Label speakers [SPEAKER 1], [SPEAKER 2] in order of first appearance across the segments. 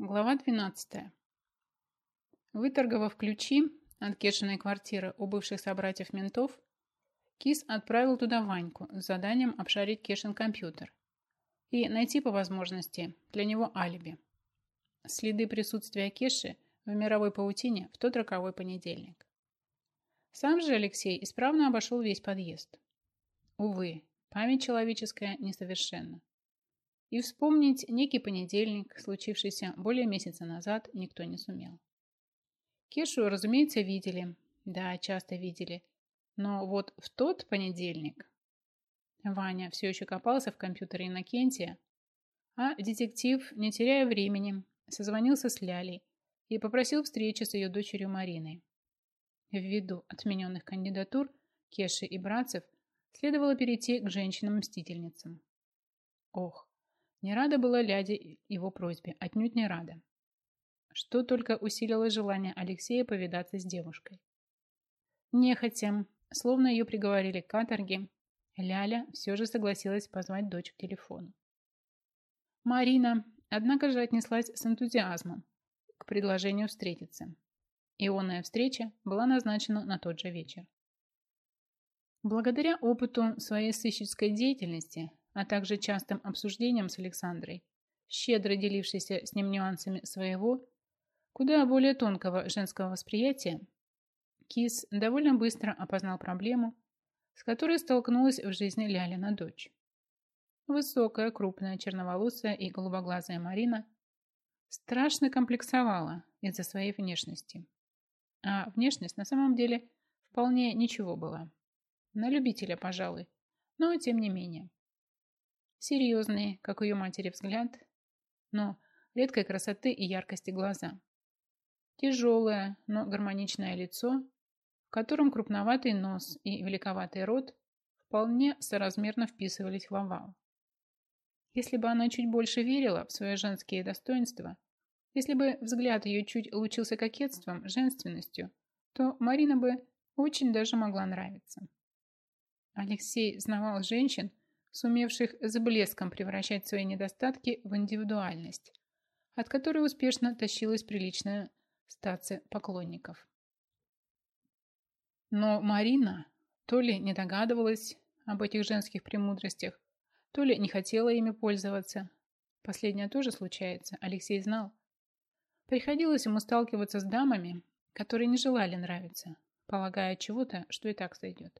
[SPEAKER 1] Глава 12. Выторговав ключи от Кешиной квартиры у бывших собратьев ментов, Кис отправил туда Ваньку с заданием обшарить Кешин компьютер и найти по возможности для него алиби. Следы присутствия Кеши в мировой паутине в тот роковой понедельник. Сам же Алексей исправно обошел весь подъезд. Увы, память человеческая несовершенна. И вспомнить некий понедельник, случившийся более месяца назад, никто не сумел. Кешу, разумеется, видели. Да, часто видели. Но вот в тот понедельник Ваня все еще копался в компьютере Иннокентия, а детектив, не теряя времени, созвонился с Лялей и попросил встречи с ее дочерью Мариной. Ввиду отмененных кандидатур Кеши и братцев следовало перейти к женщинам-мстительницам. Ох, не рада была Ляде его просьбе, отнюдь не рада. Что только усилило желание Алексея повидаться с девушкой. Нехотя, словно ее приговорили к каторге, Ляля все же согласилась позвать дочь к телефону. Марина, однако же, отнеслась с энтузиазмом к предложению встретиться. Ионная встреча была назначена на тот же вечер. Благодаря опыту своей сыщической деятельности а также частым обсуждением с Александрой, щедро делившейся с ним нюансами своего, куда более тонкого женского восприятия, Кис довольно быстро опознал проблему, с которой столкнулась в жизни Лялина дочь. Высокая, крупная, черноволосая и голубоглазая Марина страшно комплексовала из-за своей внешности. А внешность на самом деле вполне ничего была. На любителя, пожалуй, но тем не менее. Серьезные, как у ее матери, взгляд, но редкой красоты и яркости глаза. Тяжелое, но гармоничное лицо, в котором крупноватый нос и великоватый рот вполне соразмерно вписывались в овал. Если бы она чуть больше верила в свои женские достоинства, если бы взгляд ее чуть лучился кокетством, женственностью, то Марина бы очень даже могла нравиться. Алексей знавал женщин, сумевших с блеском превращать свои недостатки в индивидуальность, от которой успешно тащилась приличная стация поклонников. Но Марина то ли не догадывалась об этих женских премудростях, то ли не хотела ими пользоваться. Последнее тоже случается, Алексей знал. Приходилось ему сталкиваться с дамами, которые не желали нравиться, полагая чего-то, что и так сойдет.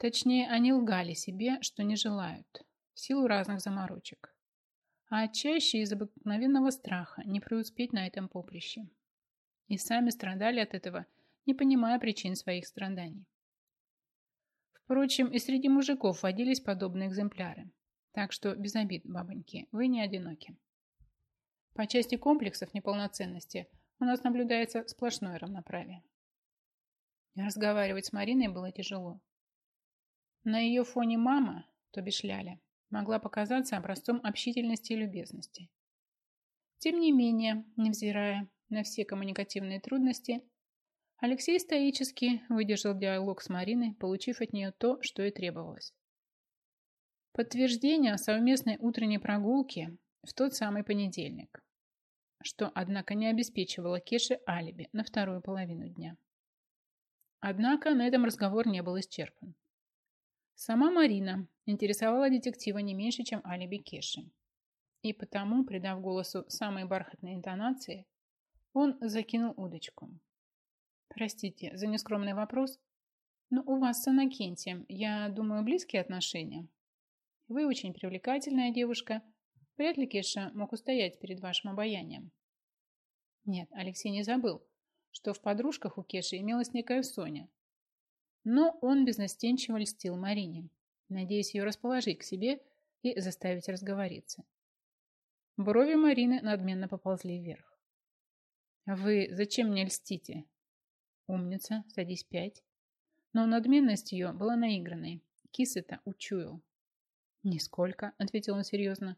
[SPEAKER 1] Точнее, они лгали себе, что не желают, в силу разных заморочек. А чаще из обыкновенного страха не преуспеть на этом поприще. И сами страдали от этого, не понимая причин своих страданий. Впрочем, и среди мужиков водились подобные экземпляры. Так что без обид, бабоньки, вы не одиноки. По части комплексов неполноценности у нас наблюдается сплошное равноправие. Разговаривать с Мариной было тяжело. На ее фоне мама, то бишь Ляля, могла показаться образцом общительности и любезности. Тем не менее, невзирая на все коммуникативные трудности, Алексей стоически выдержал диалог с Мариной, получив от нее то, что и требовалось. Подтверждение совместной утренней прогулки в тот самый понедельник, что, однако, не обеспечивало Кеше алиби на вторую половину дня. Однако на этом разговор не был исчерпан. Сама Марина интересовала детектива не меньше, чем алиби Кеши. И потому, придав голосу самые бархатные интонации, он закинул удочку. «Простите за нескромный вопрос, но у вас с Анакентием, я думаю, близкие отношения. Вы очень привлекательная девушка. Вряд ли Кеша мог устоять перед вашим обаянием». Нет, Алексей не забыл, что в подружках у Кеши имелась некая Соня, но он безнастенчиво льстил Марине, надеясь ее расположить к себе и заставить разговориться. Брови Марины надменно поползли вверх. «Вы зачем мне льстите?» «Умница, садись пять». Но надменность ее была наигранной. Кис это учуял. «Нисколько», — ответил он серьезно.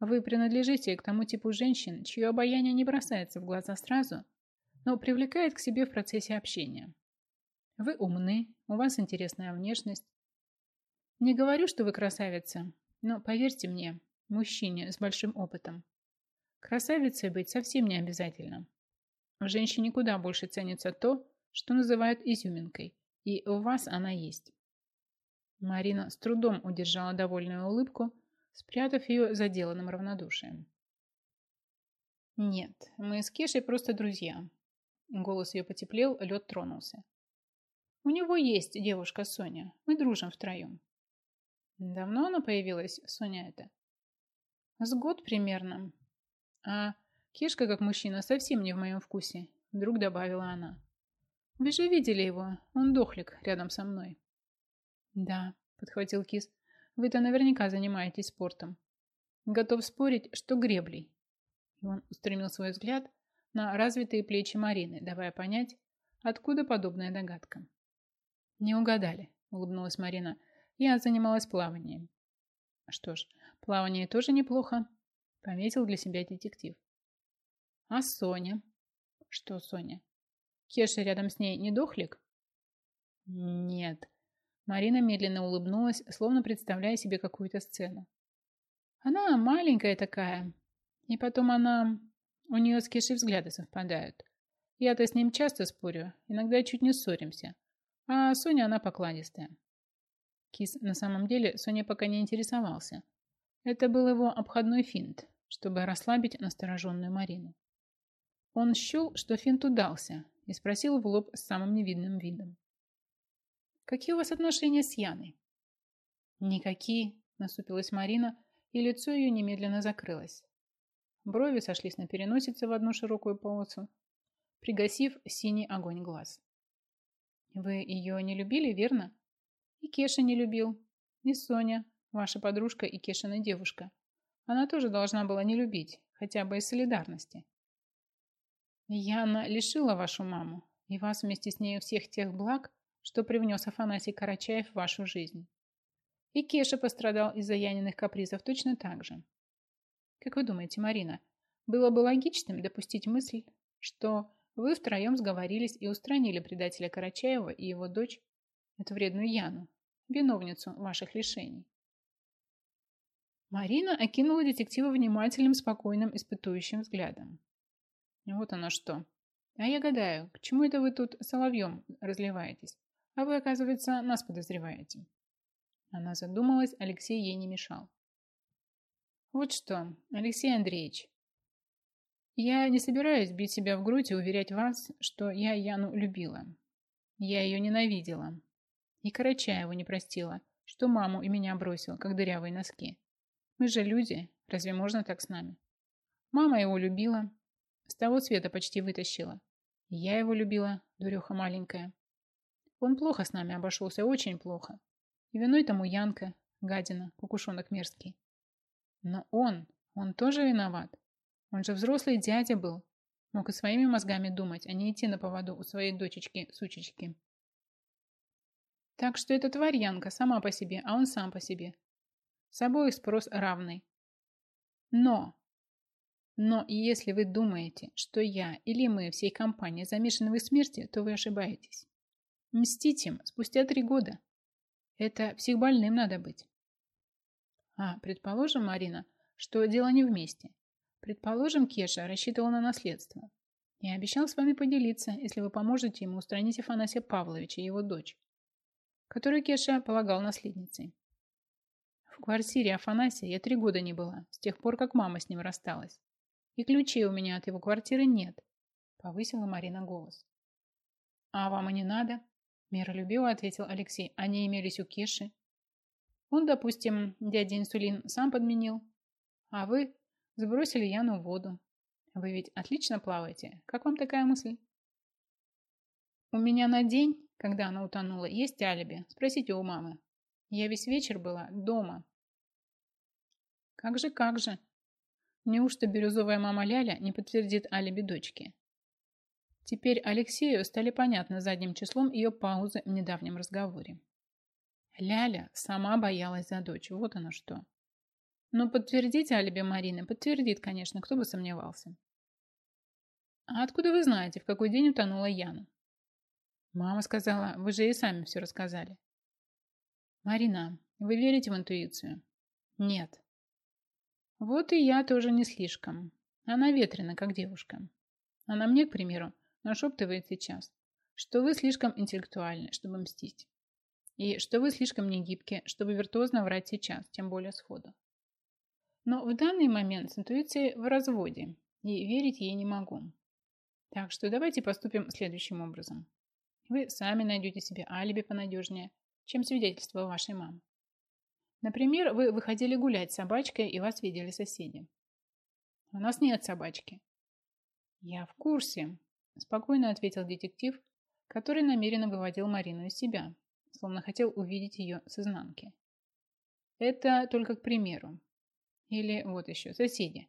[SPEAKER 1] «Вы принадлежите к тому типу женщин, чье обаяние не бросается в глаза сразу, но привлекает к себе в процессе общения. Вы умны, у вас интересная внешность. Не говорю, что вы красавица, но поверьте мне, мужчине с большим опытом. Красавицей быть совсем не обязательно. В женщине куда больше ценится то, что называют изюминкой, и у вас она есть. Марина с трудом удержала довольную улыбку, спрятав ее за деланным равнодушием. «Нет, мы с Кешей просто друзья». Голос ее потеплел, лед тронулся. «У него есть девушка Соня. Мы дружим втроем». «Давно она появилась, Соня эта?» «С год примерно. А Кешка, как мужчина, совсем не в моем вкусе», вдруг добавила она. «Вы же видели его, он дохлик рядом со мной». «Да», — подхватил Кис, — «вы-то наверняка занимаетесь спортом. Готов спорить, что греблей». И он устремил свой взгляд на развитые плечи Марины, давая понять, откуда подобная догадка. «Не угадали», — улыбнулась Марина. «Я занималась плаванием». «Что ж, плавание тоже неплохо», — пометил для себя детектив. «А Соня?» «Что Соня? Кеша рядом с ней не дохлик?» «Нет», Марина медленно улыбнулась, словно представляя себе какую-то сцену. Она маленькая такая. И потом она... У нее с Кешей взгляды совпадают. Я-то с ним часто спорю, иногда чуть не ссоримся. А Соня, она покладистая. Кис на самом деле Соня пока не интересовался. Это был его обходной финт, чтобы расслабить настороженную Марину. Он счел, что финт удался, и спросил в лоб с самым невидным видом. Какие у вас отношения с Яной? Никакие, насупилась Марина, и лицо ее немедленно закрылось. Брови сошлись на переносице в одну широкую полосу, пригасив синий огонь глаз. Вы ее не любили, верно? И Кеша не любил. И Соня, ваша подружка и Кешина девушка. Она тоже должна была не любить, хотя бы из солидарности. Яна лишила вашу маму и вас вместе с нею всех тех благ, что привнес Афанасий Карачаев в вашу жизнь. И Кеша пострадал из-за Яниных капризов точно так же. Как вы думаете, Марина, было бы логичным допустить мысль, что вы втроем сговорились и устранили предателя Карачаева и его дочь, эту вредную Яну, виновницу ваших лишений? Марина окинула детектива внимательным, спокойным, испытующим взглядом. Вот оно что. А я гадаю, к чему это вы тут соловьем разливаетесь? А вы, оказывается, нас подозреваете. Она задумалась, Алексей ей не мешал. Вот что, Алексей Андреевич, я не собираюсь бить себя в грудь и уверять вас, что я Яну любила. Я ее ненавидела. И Карачаеву не простила, что маму и меня бросил, как дырявые носки. Мы же люди, разве можно так с нами? Мама его любила, с того света почти вытащила. Я его любила, дуреха маленькая. Он плохо с нами обошелся, очень плохо. И виной тому Янка, гадина, кукушонок мерзкий. Но он, он тоже виноват. Он же взрослый дядя был. Мог и своими мозгами думать, а не идти на поводу у своей дочечки-сучечки. Так что эта тварь Янка сама по себе, а он сам по себе. С обоих спрос равный. Но, но если вы думаете, что я или мы всей компании замешаны в их смерти, то вы ошибаетесь. Мстить им спустя три года. Это психбольным надо быть. А, предположим, Марина, что дело не вместе. Предположим, Кеша рассчитывал на наследство. И обещал с вами поделиться, если вы поможете ему устранить Афанасия Павловича и его дочь, которую Кеша полагал наследницей. В квартире Афанасия я три года не была, с тех пор, как мама с ним рассталась. И ключей у меня от его квартиры нет, повысила Марина голос. А вам и не надо, Миролюбиво ответил Алексей. Они имелись у Кеши. Он, допустим, дядя инсулин сам подменил. А вы сбросили Яну в воду. Вы ведь отлично плаваете. Как вам такая мысль? У меня на день, когда она утонула, есть алиби. Спросите у мамы. Я весь вечер была дома. Как же, как же. Неужто бирюзовая мама Ляля не подтвердит алиби дочки? Теперь Алексею стали понятны задним числом ее паузы в недавнем разговоре. Ляля сама боялась за дочь, вот оно что. Но подтвердить алиби Марины подтвердит, конечно, кто бы сомневался. А откуда вы знаете, в какой день утонула Яна? Мама сказала, вы же и сами все рассказали. Марина, вы верите в интуицию? Нет. Вот и я тоже не слишком. Она ветрена, как девушка. Она мне, к примеру, нашептывает сейчас, что вы слишком интеллектуальны, чтобы мстить. И что вы слишком негибки, чтобы виртуозно врать сейчас, тем более сходу. Но в данный момент с интуицией в разводе, и верить ей не могу. Так что давайте поступим следующим образом. Вы сами найдете себе алиби понадежнее, чем свидетельство вашей мамы. Например, вы выходили гулять с собачкой, и вас видели соседи. У нас нет собачки. Я в курсе, спокойно ответил детектив, который намеренно выводил Марину из себя, словно хотел увидеть ее с изнанки. Это только к примеру. Или вот еще, соседи.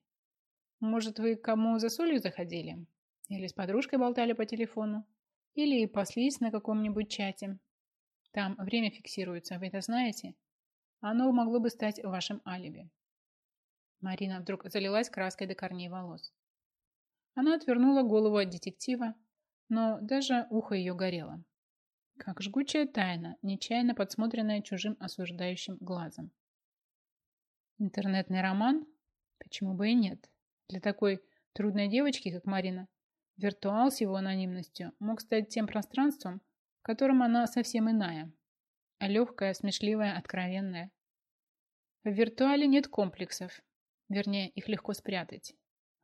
[SPEAKER 1] Может, вы к кому за солью заходили? Или с подружкой болтали по телефону? Или паслись на каком-нибудь чате? Там время фиксируется, вы это знаете? Оно могло бы стать вашим алиби. Марина вдруг залилась краской до корней волос. Она отвернула голову от детектива, но даже ухо ее горело. Как жгучая тайна, нечаянно подсмотренная чужим осуждающим глазом. Интернетный роман? Почему бы и нет? Для такой трудной девочки, как Марина, виртуал с его анонимностью мог стать тем пространством, в котором она совсем иная. А легкая, смешливая, откровенная. В виртуале нет комплексов. Вернее, их легко спрятать.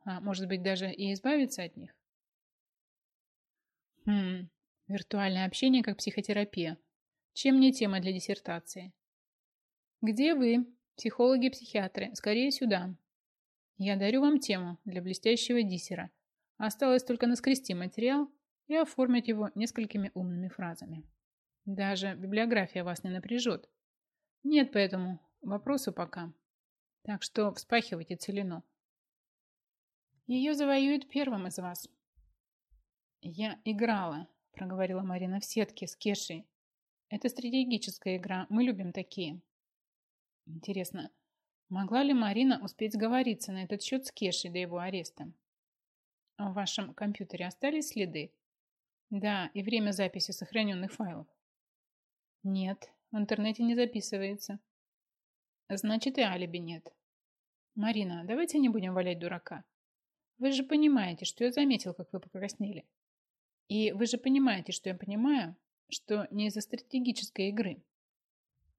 [SPEAKER 1] А может быть, даже и избавиться от них? Хм, виртуальное общение как психотерапия. Чем не тема для диссертации? Где вы, Психологи-психиатры, скорее сюда. Я дарю вам тему для блестящего диссера. Осталось только наскрести материал и оформить его несколькими умными фразами. Даже библиография вас не напряжет. Нет по этому вопросу пока. Так что вспахивайте целину. Ее завоюют первым из вас. Я играла, проговорила Марина в сетке с Кешей. Это стратегическая игра, мы любим такие. Интересно, могла ли Марина успеть сговориться на этот счет с Кешей до его ареста? В вашем компьютере остались следы? Да, и время записи сохраненных файлов. Нет, в интернете не записывается. Значит, и алиби нет. Марина, давайте не будем валять дурака. Вы же понимаете, что я заметил, как вы покраснели. И вы же понимаете, что я понимаю, что не из-за стратегической игры.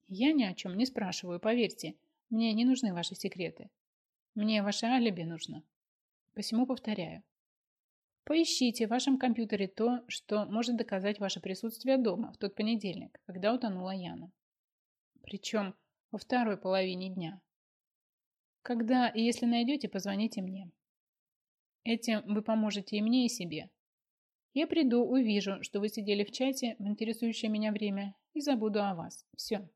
[SPEAKER 1] Я ни о чем не спрашиваю, поверьте. Мне не нужны ваши секреты. Мне ваше алиби нужно. Посему повторяю. Поищите в вашем компьютере то, что может доказать ваше присутствие дома в тот понедельник, когда утонула Яна. Причем во второй половине дня. Когда и если найдете, позвоните мне. Этим вы поможете и мне, и себе. Я приду, увижу, что вы сидели в чате в интересующее меня время и забуду о вас. Все.